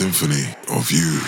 symphony of you.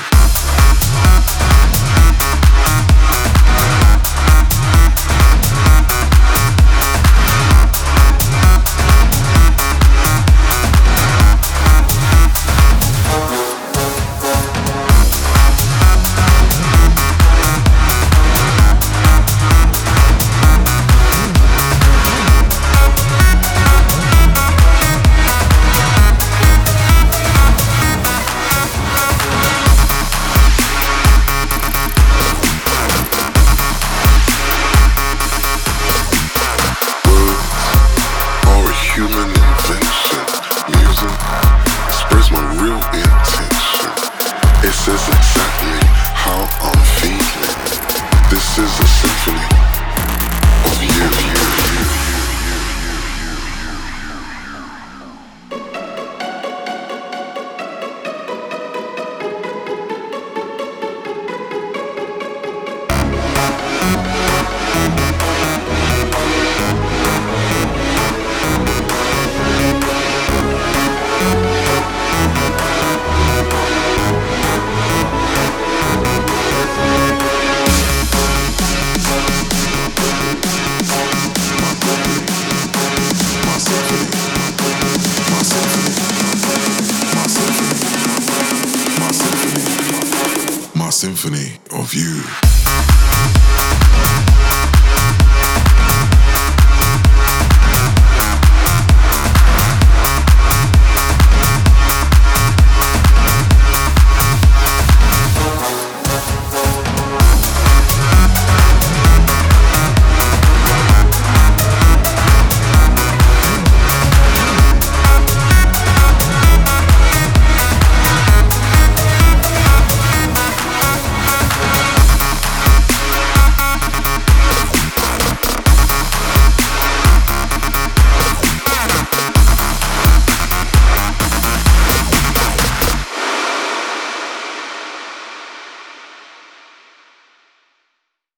It symphony of you.